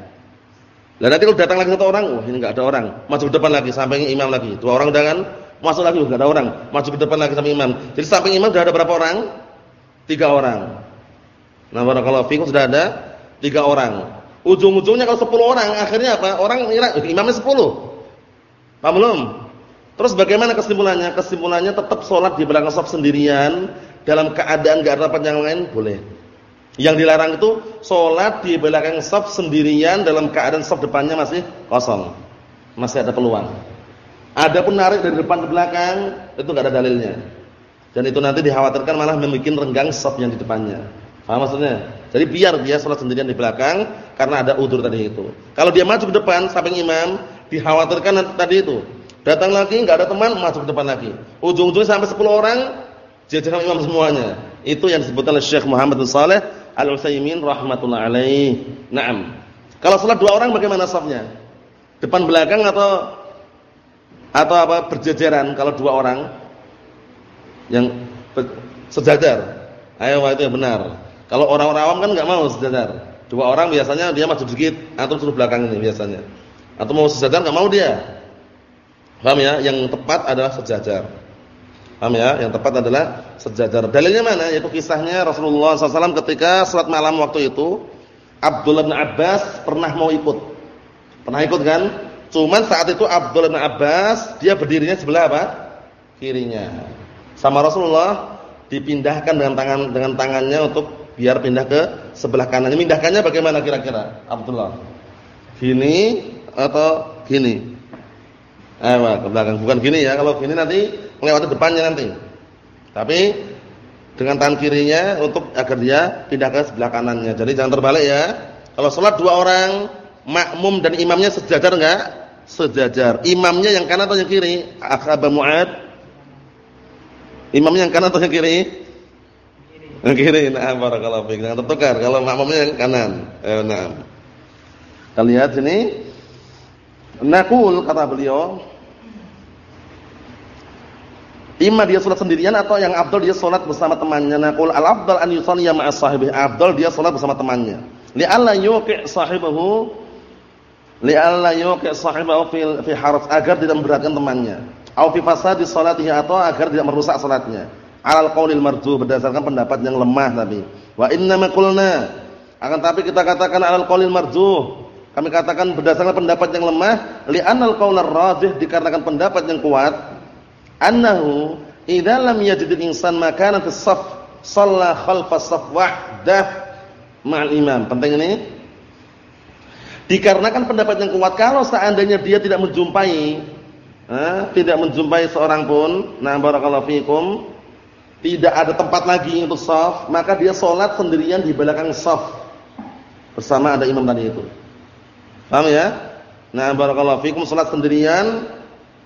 Lah nanti kalau datang lagi satu orang, wah ini enggak ada orang, maju ke depan lagi samping imam lagi. Dua orang udah kan, masuk lagi enggak ada orang, maju ke depan lagi samping imam. Jadi samping imam sudah ada berapa orang? Tiga orang. Nah, barakallahu fikum sudah ada tiga orang. Ujung-ujungnya kalau sepuluh orang, akhirnya apa? Orang imamnya sepuluh. Paham belum? Terus bagaimana kesimpulannya? Kesimpulannya tetap sholat di belakang saf sendirian dalam keadaan enggak ada yang lain boleh. Yang dilarang itu sholat di belakang saf sendirian dalam keadaan saf depannya masih kosong. Masih ada peluang. Adapun narik dari depan ke belakang itu enggak ada dalilnya. Dan itu nanti dikhawatirkan malah membuat renggang saf yang di depannya. Paham maksudnya? Jadi biar dia sholat sendirian di belakang karena ada udur tadi itu. Kalau dia maju ke depan samping imam, dikhawatirkan tadi itu. Datang lagi enggak ada teman, maju ke depan lagi. Ujung-ujungnya sampai 10 orang jajaran imam semuanya. Itu yang disebutkan oleh Syekh Muhammad bin Saleh Al-Utsaimin rahmatullah alaih. Naam. Kalau salat dua orang bagaimana safnya? Depan belakang atau atau apa berjajaran kalau dua orang yang sejajar. Ayo itu yang benar. Kalau orang-orang awam kan enggak mau sejajar. Dua orang biasanya dia maju sedikit, atau suruh belakang ini biasanya. Atau mau sejajar enggak mau dia. Paham ya? Yang tepat adalah sejajar. Paham ya? Yang tepat adalah sejajar. Dalilnya mana? Yaitu kisahnya Rasulullah SAW ketika salat malam waktu itu Abdullah bin Abbas pernah mau ikut. Pernah ikut kan? Cuman saat itu Abdullah bin Abbas dia berdirinya sebelah apa? Kirinya. Sama Rasulullah dipindahkan dengan tangan dengan tangannya untuk biar pindah ke sebelah kanan. Mindahkannya bagaimana kira-kira? Abdullah. Gini atau gini? Ayo ke belakang. Bukan gini ya. Kalau gini nanti melewati depannya nanti. Tapi dengan tangan kirinya untuk agar dia pindah ke sebelah kanannya. Jadi jangan terbalik ya. Kalau sholat dua orang, makmum dan imamnya sejajar enggak? Sejajar. Imamnya yang kanan atau yang kiri? Akhaba Mu'ad. Imamnya yang kanan atau yang kiri? Yang kiri. Nah, barakallahu fiik. Jangan tertukar kalau makmumnya yang kanan. Eh, nah. Kita lihat sini. Nakul kata beliau. Ima dia salat sendirian atau yang afdal dia salat bersama temannya. Nakul al-afdal an yusalli ma'a sahibihi. Afdal dia salat bersama temannya. Li'alla yuqi' sahibahu li'alla yuqi' sahibahu fi fi agar tidak memberatkan temannya. Au fi fasadi salatihi atau agar tidak merusak salatnya alal qaulil marju berdasarkan pendapat yang lemah tapi wa inna ma qulna akan tapi kita katakan alal qaulil marju kami katakan berdasarkan pendapat yang lemah li anal qaular rajih dikarenakan pendapat yang kuat annahu idza lam yajidil insan makana fis saf shalla khalfa saf wahdah ma'al imam penting ini dikarenakan pendapat yang kuat kalau seandainya dia tidak menjumpai eh, tidak menjumpai seorang pun nah barakallahu fikum tidak ada tempat lagi untuk saf, maka dia sholat sendirian di belakang saf bersama ada imam tadi itu. Paham ya? Nah, barakallahu fikum sholat sendirian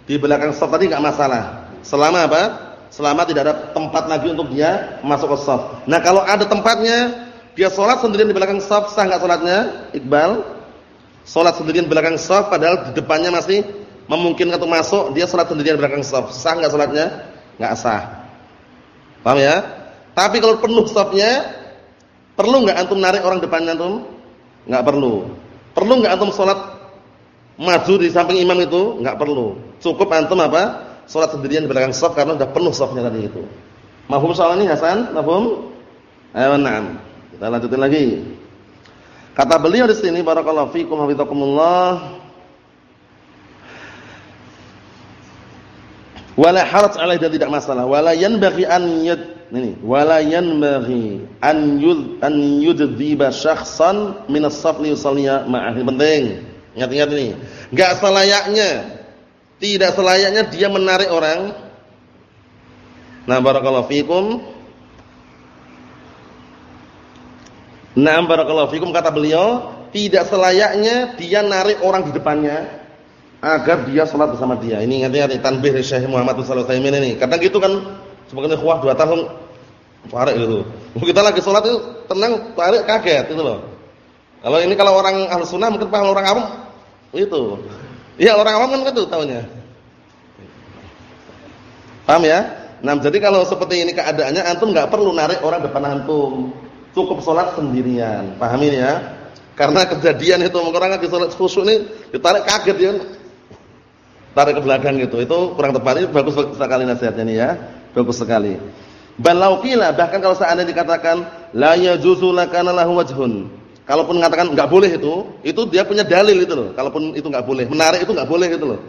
di belakang saf tadi enggak masalah. Selama apa? Selama tidak ada tempat lagi untuk dia masuk ke saf. Nah, kalau ada tempatnya, dia sholat sendirian di belakang saf, sah enggak sholatnya? Iqbal? Sholat sendirian di belakang saf padahal di depannya masih memungkinkan untuk masuk, dia sholat sendirian di belakang saf. Sah enggak sholatnya? Enggak sah. Paham ya? Tapi kalau penuh stopnya, perlu nggak antum narik orang depannya antum? Nggak perlu. Perlu nggak antum sholat maju di samping imam itu? Nggak perlu. Cukup antum apa? Sholat sendirian di belakang stop karena sudah penuh stopnya tadi itu. Mahfum soal ini Hasan? Mahfum? Ayo na'am. Kita lanjutin lagi. Kata beliau di sini barakallahu fikum hafizakumullah wala haraj alaih dan tidak masalah wala yanbaghi an yad ini wala yanbaghi an yud an yudziba syakhsan min as-saf li yusalliya penting ingat-ingat ini enggak selayaknya tidak selayaknya dia menarik orang nah barakallahu fikum nah barakallahu fikum kata beliau tidak selayaknya dia narik orang di depannya agar dia sholat bersama dia. Ini ingat-ingat tanbih Syekh Muhammad bin Shalih ini. Kadang gitu kan sebagian ikhwah dua tahun tarik gitu. Kita lagi sholat itu tenang tarik kaget itu loh. Kalau ini kalau orang ahlu sunnah mungkin paham orang awam itu. Iya orang awam kan gitu tahunya. Paham ya? Nah jadi kalau seperti ini keadaannya antum nggak perlu narik orang depan antum. Cukup sholat sendirian. Pahami ya? Karena kejadian itu orang lagi sholat khusyuk ini ditarik kaget ya tarik ke belakang gitu. Itu kurang tepat. Ini bagus sekali nasihatnya ini ya. Bagus sekali. Balau qila bahkan kalau seandainya dikatakan la yajuzu lakana lahu wajhun. Kalaupun mengatakan enggak boleh itu, itu dia punya dalil itu loh. Kalaupun itu enggak boleh, menarik itu enggak boleh itu loh.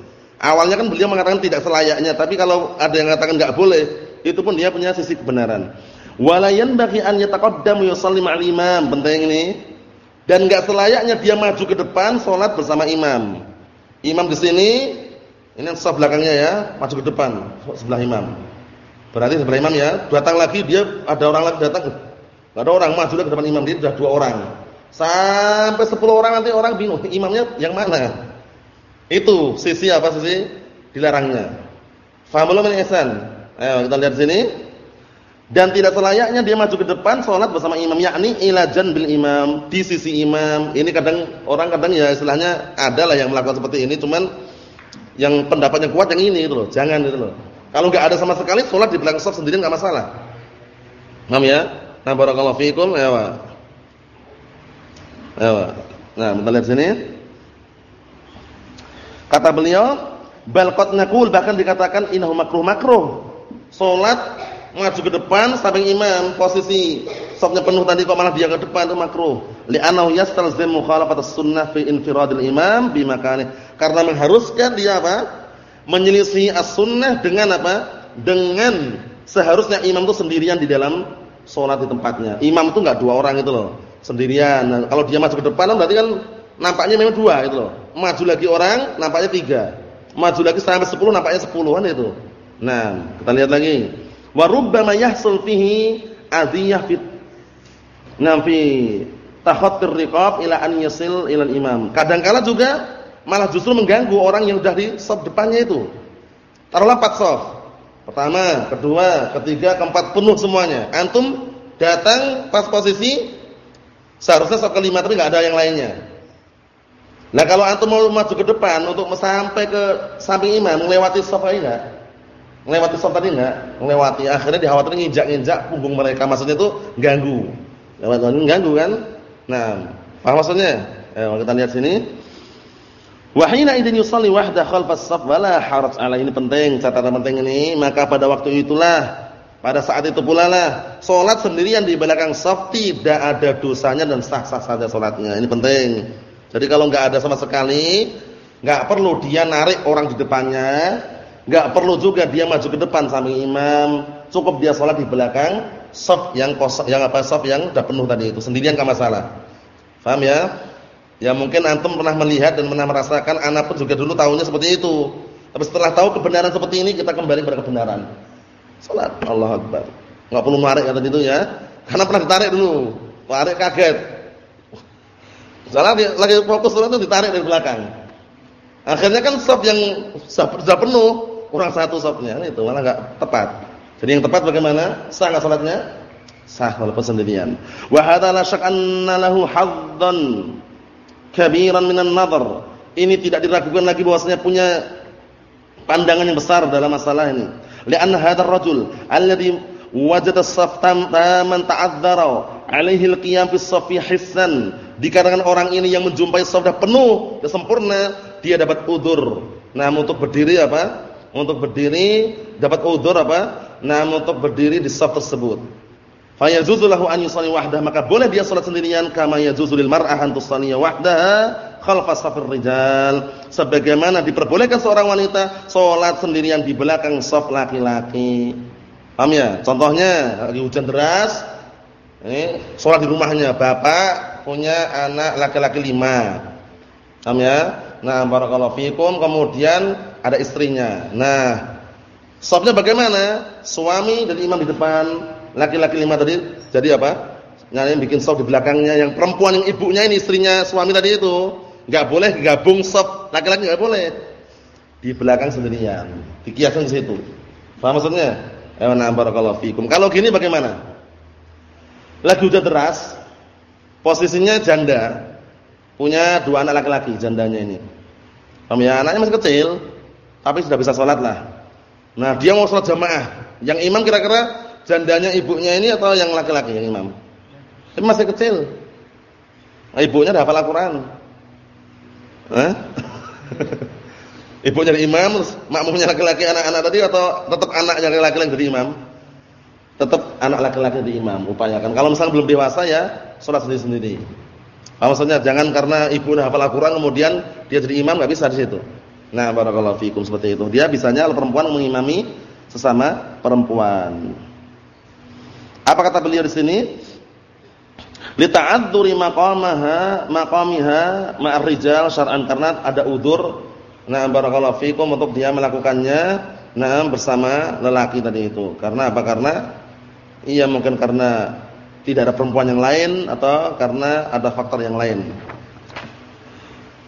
Awalnya kan beliau mengatakan tidak selayaknya, tapi kalau ada yang mengatakan enggak boleh, itu pun dia punya sisi kebenaran. Walayan bagi an yataqaddamu yusalli ma'al imam, penting ini. Dan enggak selayaknya dia maju ke depan salat bersama imam. Imam di sini ini saf belakangnya ya, maju ke depan sebelah imam. Berarti sebelah imam ya, datang lagi dia ada orang lagi datang. Ada orang maju ke depan imam dia sudah dua orang. Sampai sepuluh orang nanti orang bingung imamnya yang mana. Itu sisi apa sisi dilarangnya. Faham belum ini Ihsan? Ayo kita lihat sini. Dan tidak selayaknya dia maju ke depan sholat bersama imam yakni ilajan bil imam di sisi imam. Ini kadang orang kadang ya istilahnya ada lah yang melakukan seperti ini cuman yang pendapat yang kuat yang ini itu loh, jangan itu loh. Kalau enggak ada sama sekali salat di belakang saf sendirian enggak masalah. Paham ya? Nah, barakallahu fiikum, ya. Nah, kita lihat sini. Kata beliau, bal qad naqul bahkan dikatakan innahu makruh makruh. Salat maju ke depan samping imam, posisi safnya penuh tadi kok malah dia ke depan itu makruh. Li'annahu yastalzim mukhalafat as-sunnah fi infiradil imam bi makani. Karena mengharuskan dia apa? Menyelisih as-sunnah dengan apa? Dengan seharusnya imam itu sendirian di dalam sholat di tempatnya. Imam itu enggak dua orang itu loh, sendirian. Nah, kalau dia maju ke depan berarti kan nampaknya memang dua itu loh. Maju lagi orang, nampaknya tiga. Maju lagi sampai sepuluh, nampaknya sepuluh kan itu. Nah, kita lihat lagi. Wa rubbama yahsul fihi fit nafi takhattir riqab ila an yasil ila imam. Kadang-kala juga malah justru mengganggu orang yang sudah di saf depannya itu. Taruhlah empat saf. Pertama, kedua, ketiga, keempat penuh semuanya. Antum datang pas posisi seharusnya saf kelima tapi enggak ada yang lainnya. Nah, kalau antum mau maju ke depan untuk sampai ke samping imam, melewati saf enggak? Melewati saf tadi enggak? Melewati. Akhirnya dikhawatir nginjak-nginjak punggung mereka. Maksudnya itu ganggu. Ganggu kan? Nah, paham maksudnya? Eh, kita lihat sini. Wa hina idzin yusalli wahda khalfas saf wala haraj ini penting, catatan penting ini, maka pada waktu itulah pada saat itu pula lah salat sendirian di belakang saf tidak ada dosanya dan sah-sah saja salatnya. Ini penting. Jadi kalau enggak ada sama sekali, enggak perlu dia narik orang di depannya, enggak perlu juga dia maju ke depan samping imam, cukup dia salat di belakang saf yang kosong yang apa saf yang sudah penuh tadi itu sendirian enggak masalah. Paham ya? Ya mungkin antum pernah melihat dan pernah merasakan, anak pun juga dulu tahunya seperti itu. Tapi setelah tahu kebenaran seperti ini, kita kembali kepada kebenaran. Salat Allah Akbar. Enggak perlu narik kata itu ya. Karena pernah ditarik dulu. Tarik kaget. Salah lagi fokus salat itu ditarik dari belakang. Akhirnya kan saf yang sudah penuh, kurang satu safnya. Itu malah enggak tepat. Jadi yang tepat bagaimana? Sah enggak salatnya? Sah walaupun sendirian. Wa hadza la syak anna lahu haddan kabiran minan nadhar. Ini tidak diragukan lagi bahwasanya punya pandangan yang besar dalam masalah ini. Li'anna hadzal rajul alladhi wajada as-saf taman ta'adzara 'alaihi al-qiyam fi as-saffi hissan. Dikarenakan orang ini yang menjumpai saf sudah penuh, sudah sempurna, dia dapat udzur. Nah, untuk berdiri apa? Untuk berdiri dapat udzur apa? Nah, untuk berdiri di saf tersebut. Fa yajuzu lahu an yusalli wahdah, maka boleh dia salat sendirian kama yajuzu lil mar'ah an tusalli wahdaha safir rijal. Sebagaimana diperbolehkan seorang wanita salat sendirian di belakang saf laki-laki. Paham ya? Contohnya lagi hujan deras, ini salat di rumahnya, bapak punya anak laki-laki lima. Paham ya? Nah, barakallahu fikum, kemudian ada istrinya. Nah, safnya bagaimana? Suami dan imam di depan, laki-laki lima tadi jadi apa? Yang bikin saf di belakangnya, yang perempuan yang ibunya ini istrinya suami tadi itu, enggak boleh gabung saf laki-laki enggak boleh. Di belakang sendirian. Dikiaskan di situ. Paham maksudnya? Ayo na barakallahu fikum. Kalau gini bagaimana? Lagi hujan deras, posisinya janda. Punya dua anak laki-laki jandanya ini. Paham ya? Anaknya masih kecil, tapi sudah bisa sholat lah. Nah, dia mau sholat jamaah. Yang imam kira-kira jandanya ibunya ini atau yang laki-laki yang imam? Ini masih kecil. Nah, ibunya dah hafal Al-Qur'an. Hah? ibunya jadi imam, makmumnya laki-laki anak-anak tadi atau tetap anaknya laki-laki yang jadi imam? Tetap anak laki-laki jadi imam, upayakan. Kalau misalnya belum dewasa ya salat sendiri-sendiri. Maksudnya? Jangan karena ibu dah hafal Al-Qur'an kemudian dia jadi imam enggak bisa di situ. Nah, barakallahu fikum seperti itu. Dia bisanya perempuan mengimami sesama perempuan. Apa kata beliau di sini? Li ta'adzuri maqamaha maqamiha ma'ar rijal syar'an karena ada udzur. Nah, barakallahu fikum untuk dia melakukannya nah bersama lelaki tadi itu. Karena apa? Karena iya mungkin karena tidak ada perempuan yang lain atau karena ada faktor yang lain.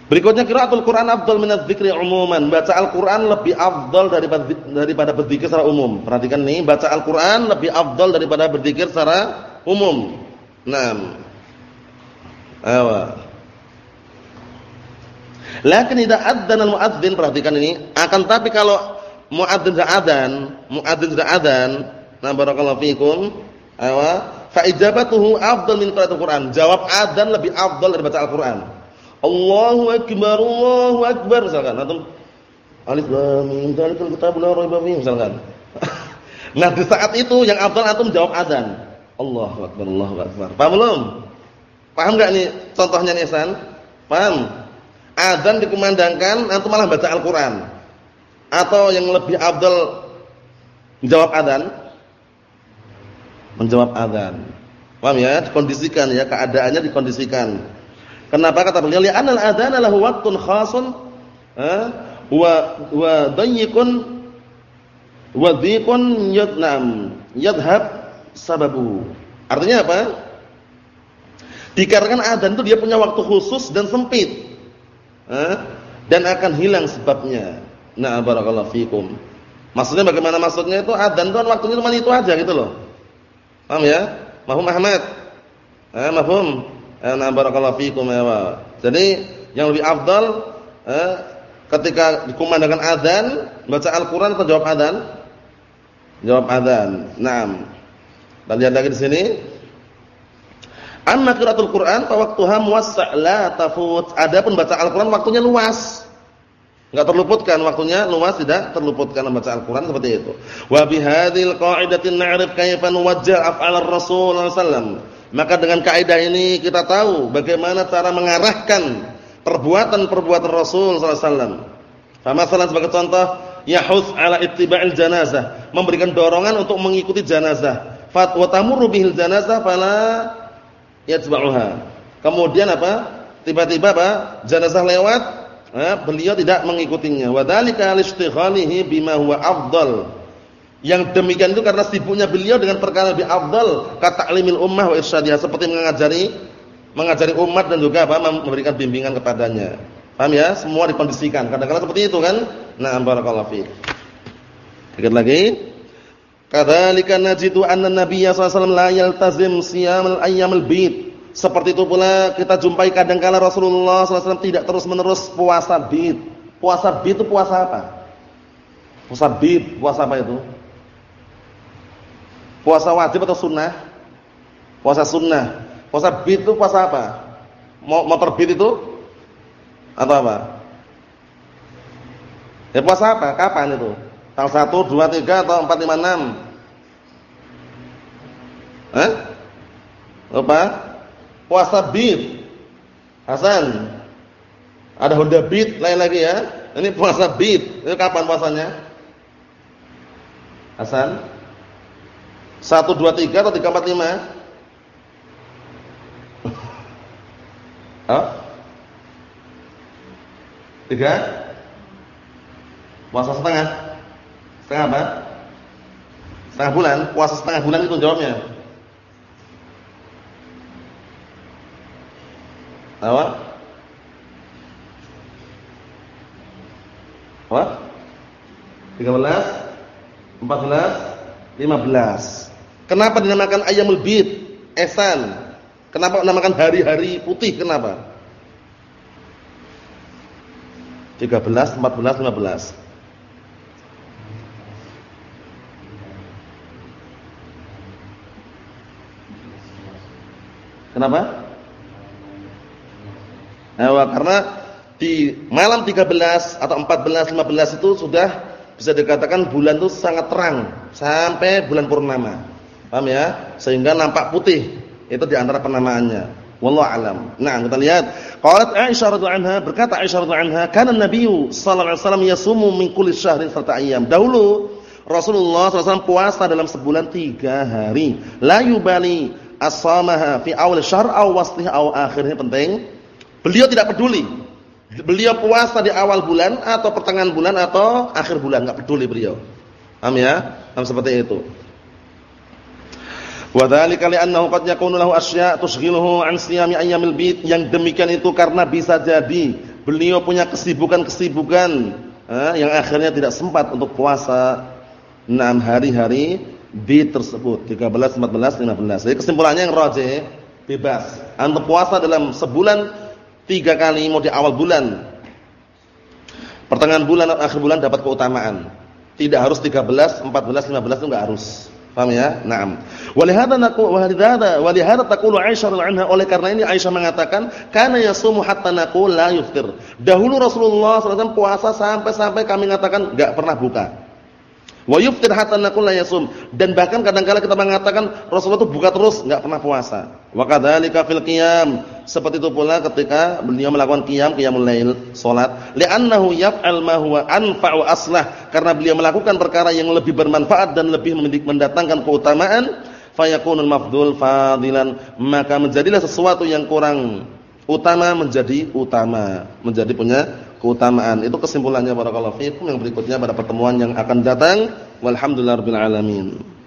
Berikutnya qiraatul Quran afdal min adz-dzikri umuman. Baca Al-Qur'an lebih afdal daripada daripada berzikir secara umum. Perhatikan nih, baca Al-Qur'an lebih afdal daripada berzikir secara umum. Naam. Ayo. Lakin idza adzana al-muadzin, perhatikan ini, akan tapi kalau muadzin sudah adzan, muadzin sudah adzan, nah barakallahu fikum. Ayo, fa ijabatuhu afdal min qiraatul Quran. Jawab adzan lebih afdal daripada baca Al-Qur'an. Allahu akbar, Allahu akbar misalkan. Antum alif lam mim dzalikal kitabul la raiba fihi misalkan. nah, di saat itu yang afdal antum jawab adzan. Allahu akbar, Allahu akbar. Paham belum? Paham enggak nih contohnya nih San? Paham? Adzan dikumandangkan antum malah baca Al-Qur'an. Atau yang lebih afdal jawab adzan? menjawab adzan. Paham ya? Dikondisikan ya, keadaannya dikondisikan. Kenapa kata beliau? Li'anal adzan lahu waqtun khasun wa wa dayyikun wa dhiqun yadnam yadhhab sababu. Artinya apa? Dikarenakan adzan itu dia punya waktu khusus dan sempit. Dan akan hilang sebabnya. Nah, barakallahu fikum. Maksudnya bagaimana maksudnya itu adzan itu kan waktunya cuma itu aja gitu loh. Paham ya? Mahum Ahmad. Eh, mahum. Eh, nah, barakallahu fikum ya. Jadi yang lebih afdal eh, ketika dikumandangkan adzan, baca Al-Qur'an atau jawab adzan? Jawab adzan. Naam. Dan lihat lagi di sini. Amma qiraatul Qur'an fa waqtuha muwassa' la tafut. Adapun baca Al-Qur'an waktunya luas. Enggak terluputkan waktunya luas tidak terluputkan membaca Al-Qur'an seperti itu. Wa bihadzal qa'idatin na'rif kaifa nuwajjih af'al ar-rasul sallallahu Maka dengan kaidah ini kita tahu bagaimana cara mengarahkan perbuatan-perbuatan Rasul sallallahu alaihi wasallam. Sebagai contoh, yahus ala ittiba'il janazah, memberikan dorongan untuk mengikuti Fatwa tamurru bihil janazah fala yatba'uha. Kemudian apa? Tiba-tiba apa? Janazah lewat, eh, beliau tidak mengikutinya. Wa dzalika listighalihi bima huwa afdal. Yang demikian itu karena sibuknya beliau dengan perkara lebih afdal, kata'limil ummah wa irsyadiha seperti mengajari mengajari umat dan juga apa? memberikan bimbingan kepadanya. Paham ya? Semua dikondisikan. Kadang-kadang seperti itu kan? Nah, barakallahu fiik. Dikit lagi. Kadzalika najidu anna Nabiya sallallahu alaihi wasallam la siyamal ayyamil bid. Seperti itu pula kita jumpai kadang-kala Rasulullah SAW tidak terus-menerus puasa bid. Puasa bid itu puasa apa? Puasa bid, puasa apa itu? Puasa wajib atau sunnah? Puasa sunnah. Puasa bid itu puasa apa? Motor bid itu atau apa? Ya puasa apa? Kapan itu? Tanggal 1, 2, 3 atau 4, 5, 6? Eh? Apa? Puasa bid. Hasan. Ada Honda Beat lain lagi ya. Ini puasa bid. Itu kapan puasanya? Hasan? 1 2 3 atau 3 4 5? Hah? Tiga? Puasa setengah? Setengah apa? Setengah bulan, puasa setengah bulan itu jawabnya. Apa? Apa? 13, 14, 15. Kenapa dinamakan ayamul bid? Esan. Kenapa dinamakan hari-hari putih? Kenapa? 13, 14, 15. Kenapa? Nah, karena di malam 13 atau 14 15 itu sudah bisa dikatakan bulan itu sangat terang sampai bulan purnama. Paham ya? Sehingga nampak putih. Itu di antara penamaannya. Wallahu alam. Nah, kita lihat. Qalat Aisyah radhiyallahu anha berkata Aisyah radhiyallahu anha, "Kana Nabiy sallallahu alaihi wasallam yasumu min kulli syahrin salata ayyam." Dahulu Rasulullah SAW puasa dalam sebulan tiga hari. La yubali asamaha fi awal syahr aw waslih aw akhirnya penting. Beliau tidak peduli. Beliau puasa di awal bulan atau pertengahan bulan atau akhir bulan, enggak peduli beliau. Paham ya? Paham seperti itu. Wa dzalika li'annahu qad yakunu lahu asya' tushghiluhu 'an siyami ayyamil bid. Yang demikian itu karena bisa jadi beliau punya kesibukan-kesibukan eh, yang akhirnya tidak sempat untuk puasa enam hari-hari B tersebut 13, 14, 15. Jadi kesimpulannya yang rajih bebas. Antum puasa dalam sebulan tiga kali mau di awal bulan. Pertengahan bulan atau akhir bulan dapat keutamaan. Tidak harus 13, 14, 15 itu enggak harus. Paham ya? Naam. Walihada naqul walihada walihada taqulu Aisyah anha oleh karena ini Aisyah mengatakan kana yasumu hatta naqul la yuftir. Dahulu Rasulullah SAW puasa sampai-sampai kami mengatakan enggak pernah buka. Wa yuftir hatta naqul la yasum. Dan bahkan kadang-kala kita mengatakan Rasulullah itu buka terus enggak pernah puasa. Wa kadzalika fil qiyam. Seperti itu pula ketika beliau melakukan qiyam qiyamul lail salat li'annahu yaf'al ma huwa anfa'u aslah. Karena beliau melakukan perkara yang lebih bermanfaat dan lebih mendatangkan keutamaan fayakunul mafdul fadilan, maka menjadilah sesuatu yang kurang utama menjadi utama, menjadi punya keutamaan. Itu kesimpulannya barakallahu fiikum yang berikutnya pada pertemuan yang akan datang. Walhamdulillahirabbil alamin.